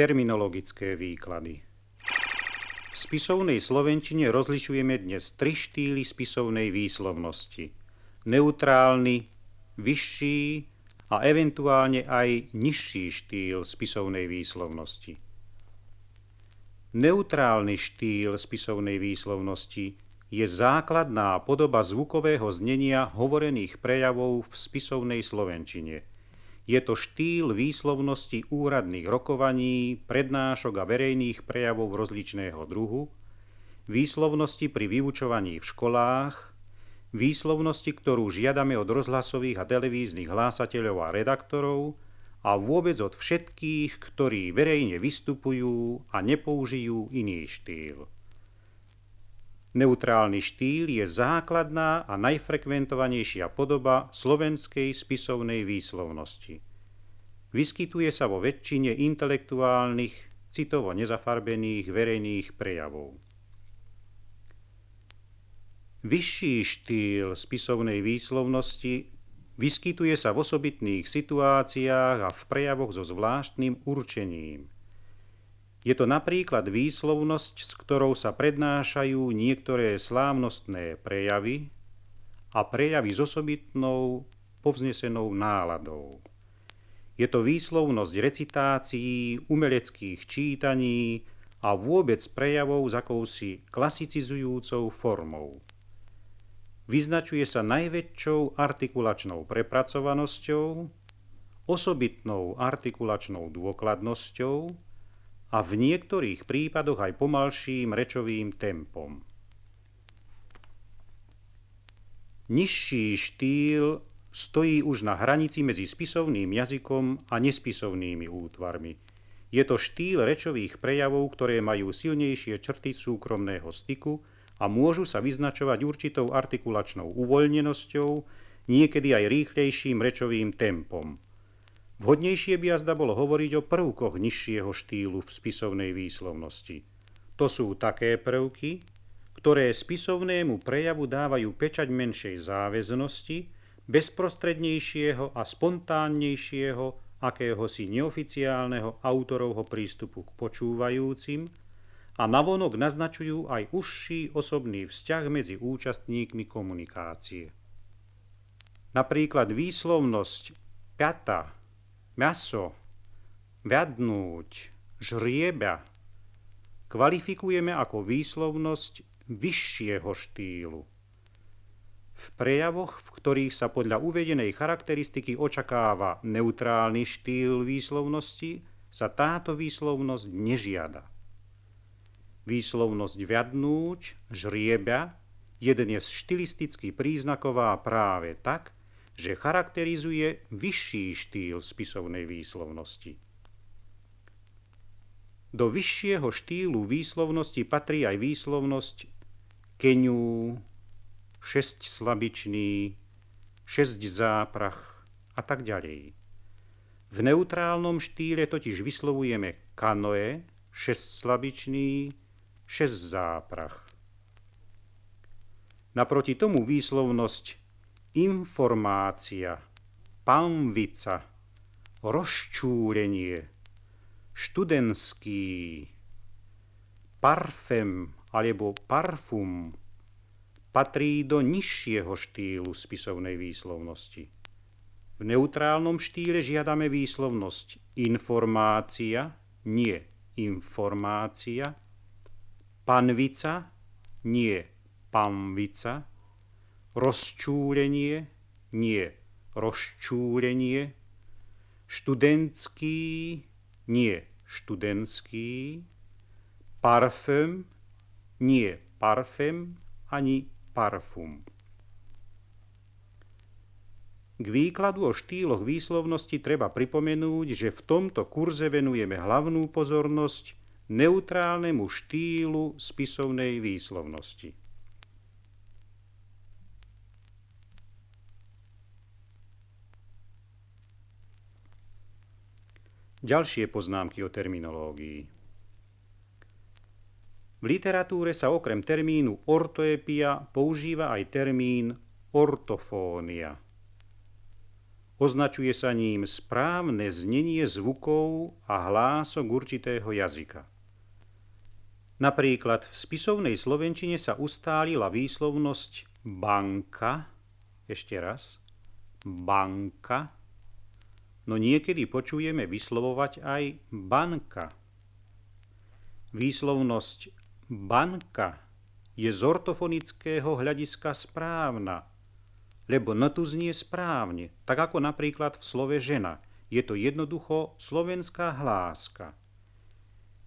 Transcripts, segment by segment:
Terminologické výklady V spisovnej slovenčine rozlišujeme dnes tri štýly spisovnej výslovnosti. Neutrálny, vyšší a eventuálne aj nižší štýl spisovnej výslovnosti. Neutrálny štýl spisovnej výslovnosti je základná podoba zvukového znenia hovorených prejavov v spisovnej slovenčine – je to štýl výslovnosti úradných rokovaní, prednášok a verejných prejavov rozličného druhu, výslovnosti pri vyučovaní v školách, výslovnosti, ktorú žiadame od rozhlasových a televíznych hlásateľov a redaktorov a vôbec od všetkých, ktorí verejne vystupujú a nepoužijú iný štýl. Neutrálny štýl je základná a najfrekventovanejšia podoba slovenskej spisovnej výslovnosti. Vyskytuje sa vo väčšine intelektuálnych, citovo nezafarbených verejných prejavov. Vyšší štýl spisovnej výslovnosti vyskytuje sa v osobitných situáciách a v prejavoch so zvláštnym určením. Je to napríklad výslovnosť, s ktorou sa prednášajú niektoré slávnostné prejavy a prejavy s osobitnou povznesenou náladou. Je to výslovnosť recitácií, umeleckých čítaní a vôbec prejavov s akousi klasicizujúcou formou. Vyznačuje sa najväčšou artikulačnou prepracovanosťou, osobitnou artikulačnou dôkladnosťou a v niektorých prípadoch aj pomalším rečovým tempom. Nižší štýl stojí už na hranici medzi spisovným jazykom a nespisovnými útvarmi. Je to štýl rečových prejavov, ktoré majú silnejšie črty súkromného styku a môžu sa vyznačovať určitou artikulačnou uvoľnenosťou, niekedy aj rýchlejším rečovým tempom. Vhodnejšie by jazda bolo hovoriť o prvkoch nižšieho štýlu v spisovnej výslovnosti. To sú také prvky, ktoré spisovnému prejavu dávajú pečať menšej záväznosti, bezprostrednejšieho a spontánnejšieho akéhosi neoficiálneho autorovho prístupu k počúvajúcim a navonok naznačujú aj užší osobný vzťah medzi účastníkmi komunikácie. Napríklad výslovnosť 5 Mäso, vednúť, žrieba kvalifikujeme ako výslovnosť vyššieho štýlu. V prejavoch, v ktorých sa podľa uvedenej charakteristiky očakáva neutrálny štýl výslovnosti, sa táto výslovnosť nežiada. Výslovnosť viadnúč, žriebia, jeden je štilisticky príznaková práve tak, že charakterizuje vyšší štýl spisovnej výslovnosti. Do vyššieho štýlu výslovnosti patrí aj výslovnosť keňú, šesť slabičný, šesť záprach a tak ďalej. V neutrálnom štýle totiž vyslovujeme kanoe, šesť slabičný, šesť záprach. Naproti tomu výslovnosť informácia, pamvica, rozčúrenie, študentský, parfem alebo parfum patrí do nižšieho štýlu spisovnej výslovnosti. V neutrálnom štýle žiadame výslovnosť informácia, nie informácia, panvica, nie panvica, rozčúrenie, nie rozčúrenie, študentský, nie študentský, parfüm, nie parfém, ani parfum. K výkladu o štýloch výslovnosti treba pripomenúť, že v tomto kurze venujeme hlavnú pozornosť neutrálnemu štýlu spisovnej výslovnosti. Ďalšie poznámky o terminológii. V literatúre sa okrem termínu ortoepia používa aj termín ortofónia. Označuje sa ním správne znenie zvukov a hlások určitého jazyka. Napríklad v spisovnej slovenčine sa ustálila výslovnosť banka, ešte raz, banka, no niekedy počujeme vyslovovať aj banka. Výslovnosť banka je z ortofonického hľadiska správna, lebo N tu znie správne, tak ako napríklad v slove žena. Je to jednoducho slovenská hláska.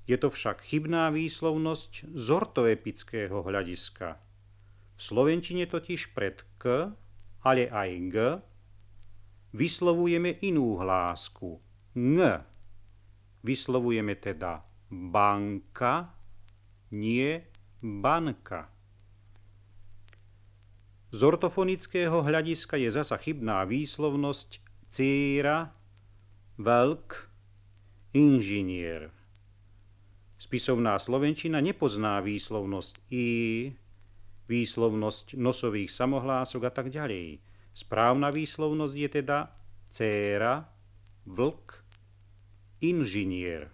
Je to však chybná výslovnosť z ortoepického hľadiska. V slovenčine totiž pred k, ale aj g, vyslovujeme inú hlásku, ng. Vyslovujeme teda banka, nie banka. Z ortofonického hľadiska je zasa chybná výslovnosť círa, veľk, inžinier. Spisovná slovenčina nepozná výslovnosť i, výslovnosť nosových samohlások a tak ďalej. Správna výslovnosť je teda céra, vlk, inžinier.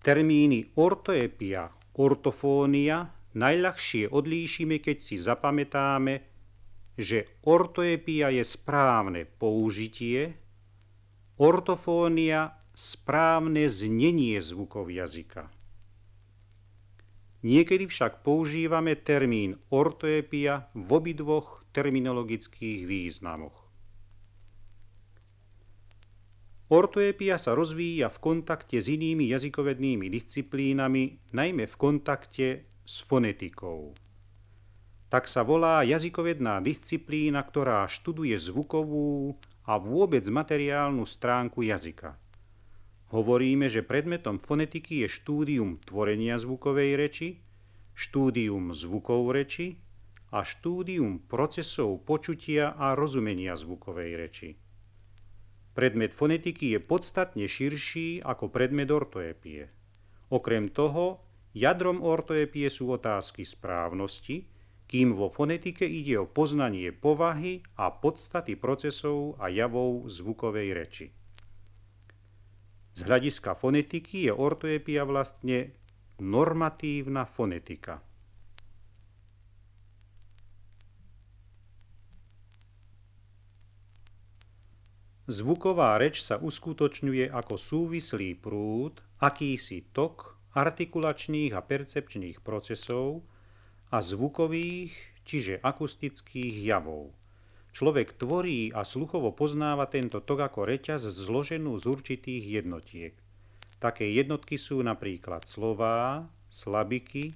Termíny ortoepia, ortofónia najľahšie odlíšime, keď si zapamätáme, že ortoepia je správne použitie, ortofónia správne znenie zvukov jazyka. Niekedy však používame termín ortoepia v obidvoch terminologických významoch. Ortoepia sa rozvíja v kontakte s inými jazykovednými disciplínami, najmä v kontakte s fonetikou. Tak sa volá jazykovedná disciplína, ktorá študuje zvukovú a vôbec materiálnu stránku jazyka. Hovoríme, že predmetom fonetiky je štúdium tvorenia zvukovej reči, štúdium zvukov reči a štúdium procesov počutia a rozumenia zvukovej reči. Predmet fonetiky je podstatne širší ako predmet ortoepie. Okrem toho Jadrom ortoepie sú otázky správnosti, kým vo fonetike ide o poznanie povahy a podstaty procesov a javov zvukovej reči. Z hľadiska fonetiky je ortoepia vlastne normatívna fonetika. Zvuková reč sa uskutočňuje ako súvislý prúd, akýsi tok artikulačných a percepčných procesov a zvukových, čiže akustických javov. Človek tvorí a sluchovo poznáva tento tok ako reťaz zloženú z určitých jednotiek. Také jednotky sú napríklad slová, slabiky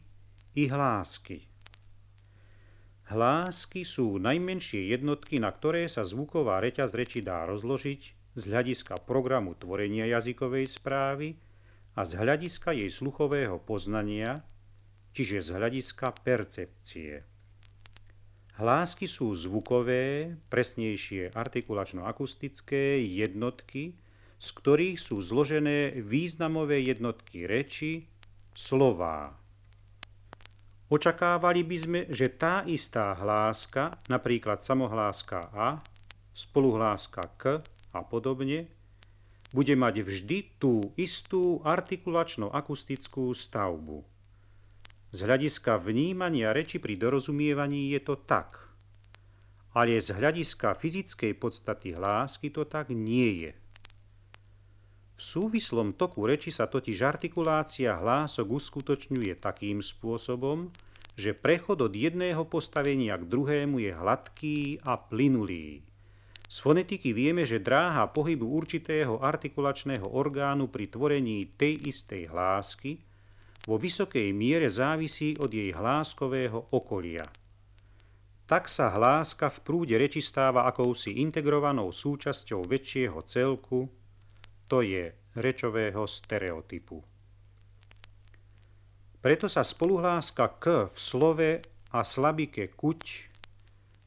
i hlásky. Hlásky sú najmenšie jednotky, na ktoré sa zvuková reťaz reči dá rozložiť z hľadiska programu tvorenia jazykovej správy a z hľadiska jej sluchového poznania, čiže z hľadiska percepcie. Hlásky sú zvukové, presnejšie artikulačno-akustické jednotky, z ktorých sú zložené významové jednotky reči, slová. Očakávali by sme, že tá istá hláska, napríklad samohláska a, spoluhláska k a podobne, bude mať vždy tú istú artikulačno-akustickú stavbu. Z hľadiska vnímania reči pri dorozumievaní je to tak, ale z hľadiska fyzickej podstaty hlásky to tak nie je. V súvislom toku reči sa totiž artikulácia hlások uskutočňuje takým spôsobom, že prechod od jedného postavenia k druhému je hladký a plynulý. Z fonetiky vieme, že dráha pohybu určitého artikulačného orgánu pri tvorení tej istej hlásky vo vysokej miere závisí od jej hláskového okolia. Tak sa hláska v prúde reči stáva akousi integrovanou súčasťou väčšieho celku, to je rečového stereotypu. Preto sa spoluhláska k v slove a slabike kuť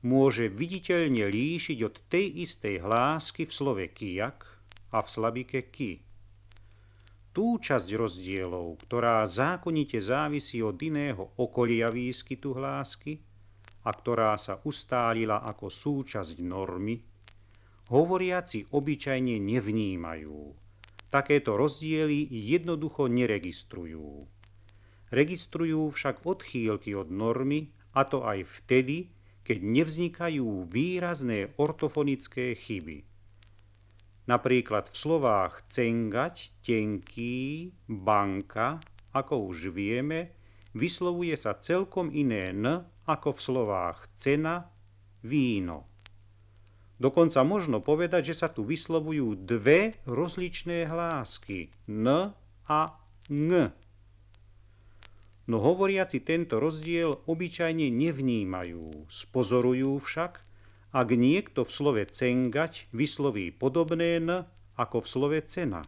môže viditeľne líšiť od tej istej hlásky v slove kijak a v slabike ki. Tú časť rozdielov, ktorá zákonite závisí od iného okolia výskytu hlásky a ktorá sa ustálila ako súčasť normy, hovoriaci obyčajne nevnímajú. Takéto rozdiely jednoducho neregistrujú. Registrujú však odchýlky od normy, a to aj vtedy, keď nevznikajú výrazné ortofonické chyby. Napríklad v slovách cengať, tenký, banka, ako už vieme, vyslovuje sa celkom iné n ako v slovách cena, víno. Dokonca možno povedať, že sa tu vyslovujú dve rozličné hlásky n a ng. No hovoriaci tento rozdiel obyčajne nevnímajú, spozorujú však, ak niekto v slove cengať vysloví podobné n ako v slove cena.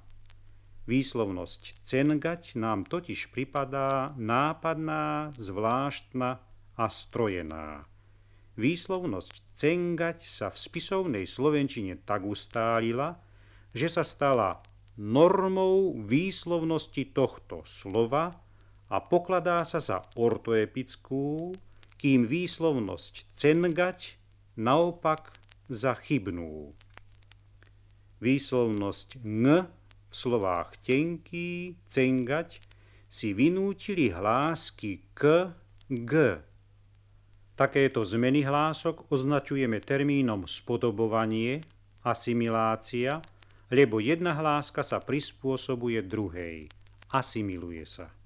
Výslovnosť cengať nám totiž pripadá nápadná, zvláštna a strojená. Výslovnosť cengať sa v spisovnej slovenčine tak ustálila, že sa stala normou výslovnosti tohto slova a pokladá sa za ortoepickú, kým výslovnosť cengať naopak za chybnú. Výslovnosť ng v slovách tenký, cengať si vynútili hlásky k, g. Takéto zmeny hlások označujeme termínom spodobovanie, asimilácia, lebo jedna hláska sa prispôsobuje druhej, asimiluje sa.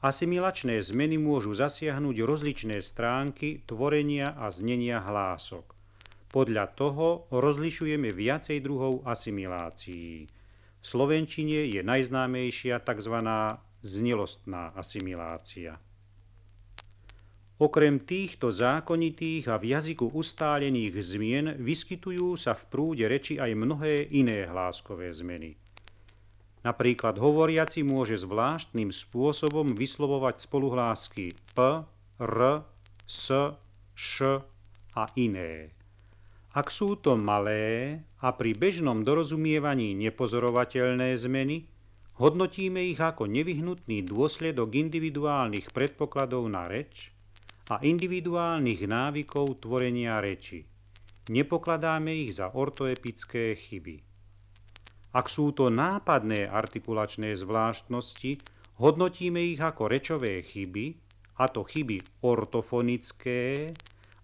Asimilačné zmeny môžu zasiahnuť rozličné stránky tvorenia a znenia hlások. Podľa toho rozlišujeme viacej druhov asimilácií. V slovenčine je najznámejšia tzv. znelostná asimilácia. Okrem týchto zákonitých a v jazyku ustálených zmien vyskytujú sa v prúde reči aj mnohé iné hláskové zmeny. Napríklad hovoriaci môže zvláštnym spôsobom vyslovovať spoluhlásky p, r, s, š a iné. Ak sú to malé a pri bežnom dorozumievaní nepozorovateľné zmeny, hodnotíme ich ako nevyhnutný dôsledok individuálnych predpokladov na reč, a individuálnych návykov tvorenia reči. Nepokladáme ich za ortoepické chyby. Ak sú to nápadné artikulačné zvláštnosti, hodnotíme ich ako rečové chyby, a to chyby ortofonické,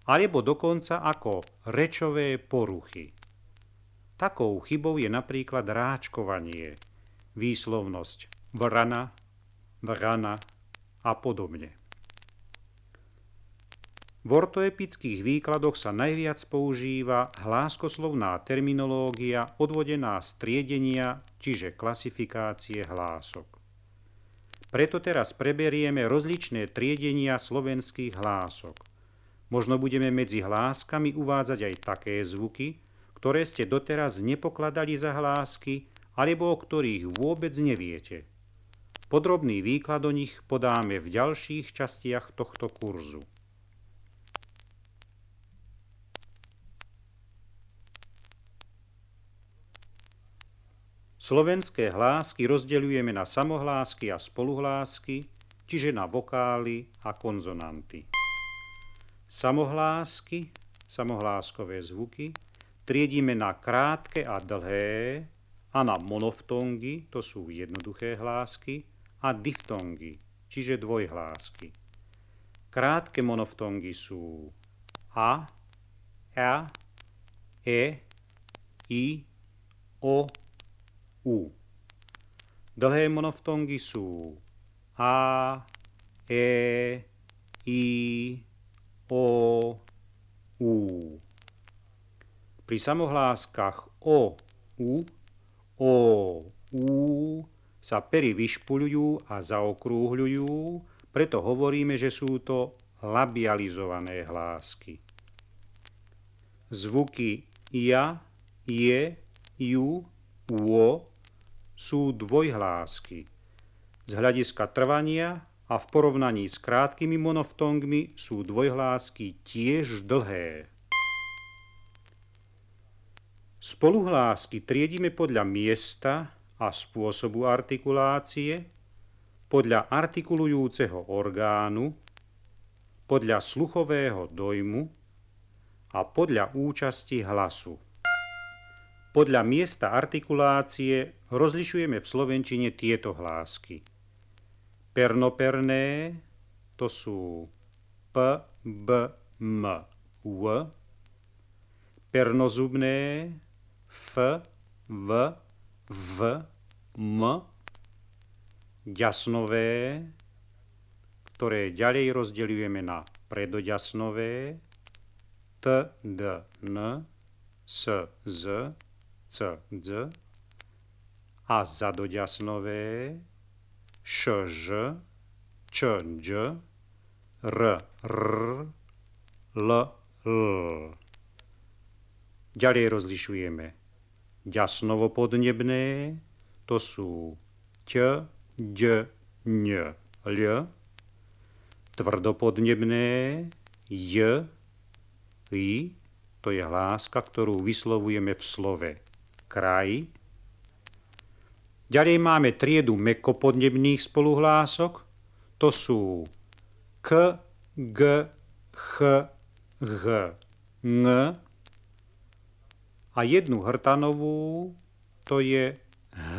alebo dokonca ako rečové poruchy. Takou chybou je napríklad ráčkovanie, výslovnosť vrana, vrana a podobne. V ortoepických výkladoch sa najviac používa hláskoslovná terminológia odvodená z triedenia, čiže klasifikácie hlások. Preto teraz preberieme rozličné triedenia slovenských hlások. Možno budeme medzi hláskami uvádzať aj také zvuky, ktoré ste doteraz nepokladali za hlásky, alebo o ktorých vôbec neviete. Podrobný výklad o nich podáme v ďalších častiach tohto kurzu. Slovenské hlásky rozdeľujeme na samohlásky a spoluhlásky, čiže na vokály a konzonanty. Samohlásky, samohláskové zvuky, triedíme na krátke a dlhé a na monoftongy, to sú jednoduché hlásky, a diftongy, čiže dvojhlásky. Krátke monoftongy sú a, a, e, i, o, u. Dlhé monoftongy sú A, E, I, O, U. Pri samohláskach O, U, O, U sa pery vyšpuľujú a zaokrúhľujú, preto hovoríme, že sú to labializované hlásky. Zvuky ja, je, ju, uo sú dvojhlásky. Z hľadiska trvania a v porovnaní s krátkými monoftongmi sú dvojhlásky tiež dlhé. Spoluhlásky triedime podľa miesta a spôsobu artikulácie, podľa artikulujúceho orgánu, podľa sluchového dojmu a podľa účasti hlasu. Podľa miesta artikulácie rozlišujeme v slovenčine tieto hlásky. Pernoperné to sú P, B, M, U. Pernozubné F, V, V, M. Ďasnové, ktoré ďalej rozdeľujeme na predoďasnové T, D, N, S, Z, C, D a zadoďasnové Š, Ž, Č, Đ, R, R, L, L. Ďalej rozlišujeme ďasnovo-podnebné, to sú Ť, D, Ň, L, tvrdopodnebné, J, I, to je hláska, ktorú vyslovujeme v slove kraj, Ďalej máme triedu mekopodnebných spoluhlások. To sú k, g, ch, h, ng a jednu hrtanovú, to je h.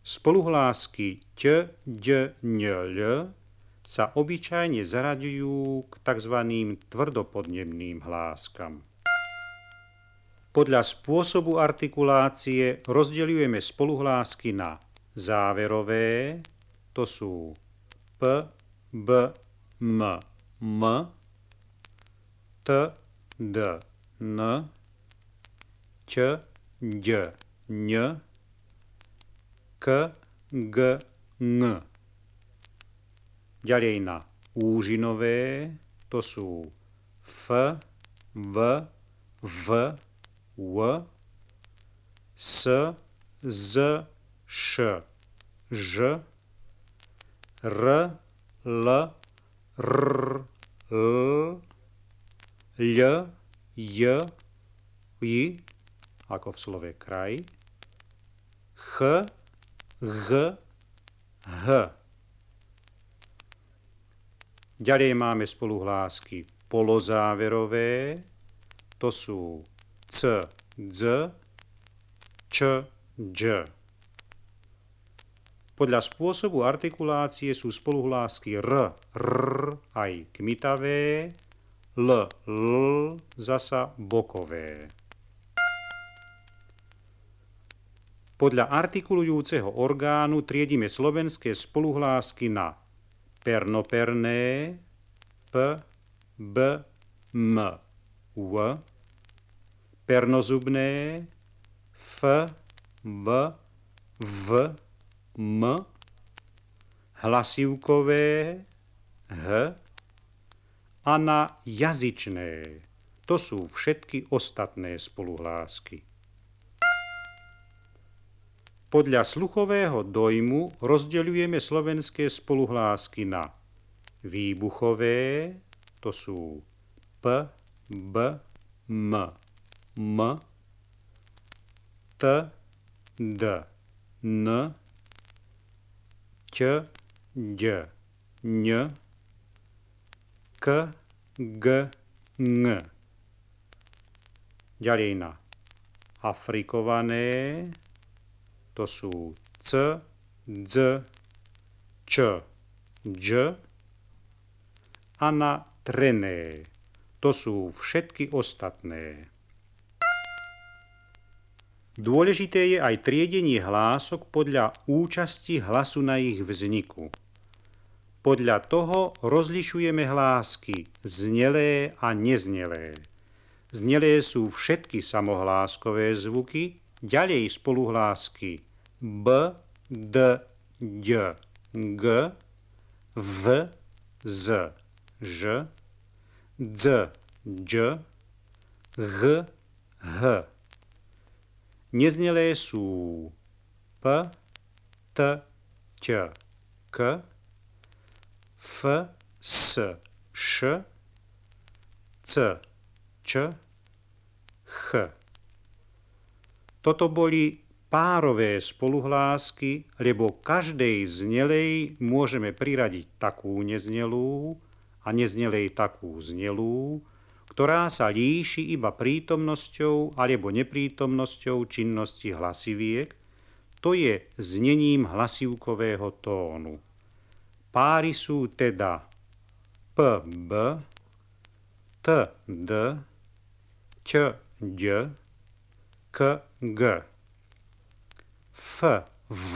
Spoluhlásky ť, d, ň, l sa obyčajne zaraďujú k tzv. tvrdopodnebným hláskam. Podľa spôsobu artikulácie rozdeľujeme spoluhlásky na záverové, to sú P, B, M, M, T, D, N, Č, D, Ň, K, G, N. Ďalej na úžinové, to sú F, V, V, W, S, Z, Š, Ž, R, L, R, L, L, J, I, ako v slove kraj, H, H, H. Ďalej máme spoluhlásky polozáverové, to sú C, D, Č, Đ. Podľa spôsobu artikulácie sú spoluhlásky R, R aj kmitavé, L, L zasa bokové. Podľa artikulujúceho orgánu triedime slovenské spoluhlásky na pernoperné, P, B, M, U, pernozubné, F, V, V, M, hlasivkové, H a na jazyčné. To sú všetky ostatné spoluhlásky. Podľa sluchového dojmu rozdeľujeme slovenské spoluhlásky na výbuchové, to sú P, B, M, M, T, D, N, Č, Đ, Ň, K, G, Ng. Ďalej na afrikované, to sú C, D, Č, Dž a na trené, to sú všetky ostatné. Dôležité je aj triedenie hlások podľa účasti hlasu na ich vzniku. Podľa toho rozlišujeme hlásky znelé a neznelé. Znelé sú všetky samohláskové zvuky, ďalej spoluhlásky b, d, d, g, v, z, ž, d, d, h, h. Neznelé sú P, T, Ť, K, F, S, Š, C, Č, Ch. Toto boli párové spoluhlásky, lebo každej znelej môžeme priradiť takú neznelú a neznelej takú znelú, ktorá sa líši iba prítomnosťou alebo neprítomnosťou činnosti hlasiviek, to je znením hlasivkového tónu. Páry sú teda p, b, t, d, č, d, k, g, f, v,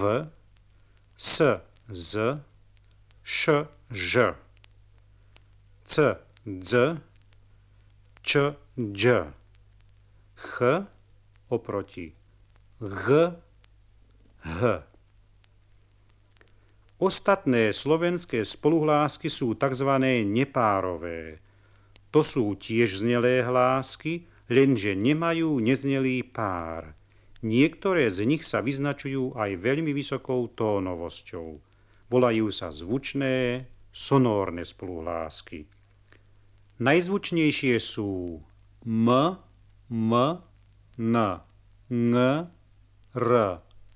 s, z, š, ž, c, dz, č, dž, ch oproti g, h. Ostatné slovenské spoluhlásky sú tzv. nepárové. To sú tiež znelé hlásky, lenže nemajú neznelý pár. Niektoré z nich sa vyznačujú aj veľmi vysokou tónovosťou. Volajú sa zvučné, sonórne spoluhlásky. Najzvučnejšie sú m, m, n, ng, r,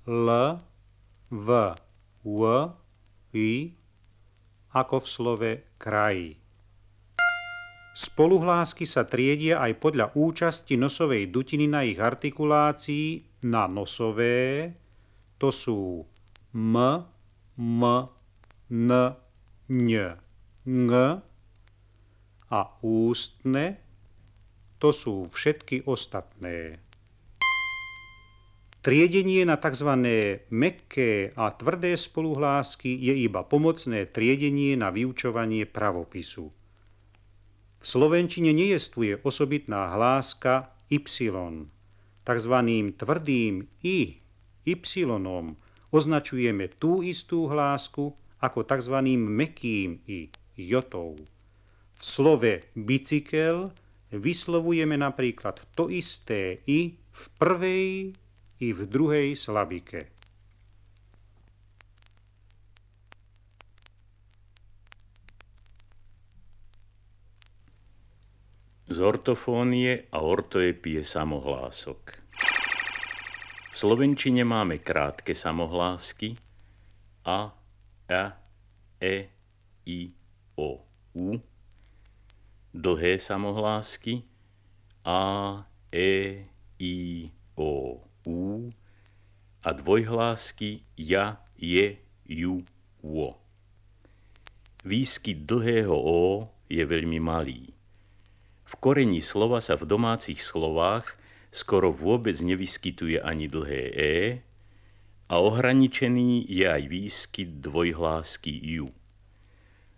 l, v, v, i, ako v slove kraj. Spoluhlásky sa triedia aj podľa účasti nosovej dutiny na ich artikulácii na nosové, to sú m, m, n, ň, ng a ústne, to sú všetky ostatné. Triedenie na tzv. mekké a tvrdé spoluhlásky je iba pomocné triedenie na vyučovanie pravopisu. V slovenčine nejestvuje osobitná hláska y. Takzvaným tvrdým i, y označujeme tú istú hlásku ako tzv. mekým i, jotou. V slove bicykel vyslovujeme napríklad to isté i v prvej i v druhej slabike. z ortofónie a ortoepie samohlások. V slovenčine máme krátke samohlásky a, a, e, i, o, u, dlhé samohlásky a, e, i, o, u a dvojhlásky ja, je, ju, o. Výskyt dlhého o je veľmi malý. V koreni slova sa v domácich slovách skoro vôbec nevyskytuje ani dlhé e a ohraničený je aj výskyt dvojhlásky ju.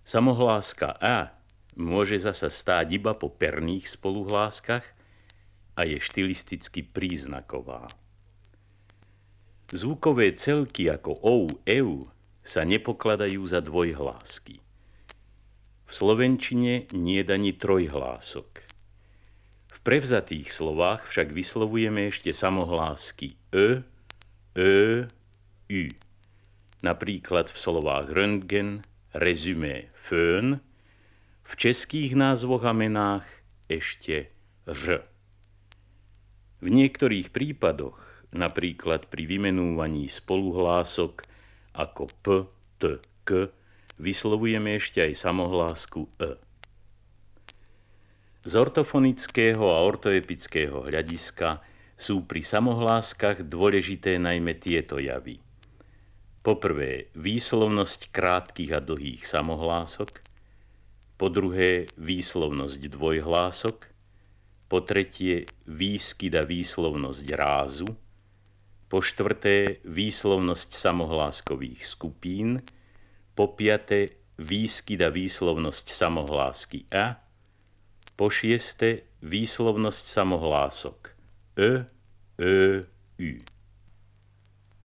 Samohláska a môže zasa stáť iba po perných spoluhláskach a je štilisticky príznaková. Zvukové celky ako ou, eu sa nepokladajú za dvojhlásky. V slovenčine nie ani trojhlások. V prevzatých slovách však vyslovujeme ešte samohlásky e, e, u. Napríklad v slovách röntgen, rezumé, fön, v českých názvoch a menách ešte ž. V niektorých prípadoch, napríklad pri vymenúvaní spoluhlások ako p, t, k, vyslovujeme ešte aj samohlásku e. Z ortofonického a ortoepického hľadiska sú pri samohláskach dôležité najmä tieto javy. Poprvé, výslovnosť krátkých a dlhých samohlások, po druhé, výslovnosť dvojhlások, po tretie, výskyt a výslovnosť rázu, po štvrté, výslovnosť samohláskových skupín, po piate výskyt a výslovnosť samohlásky a, po šieste výslovnosť samohlások. E, e, u.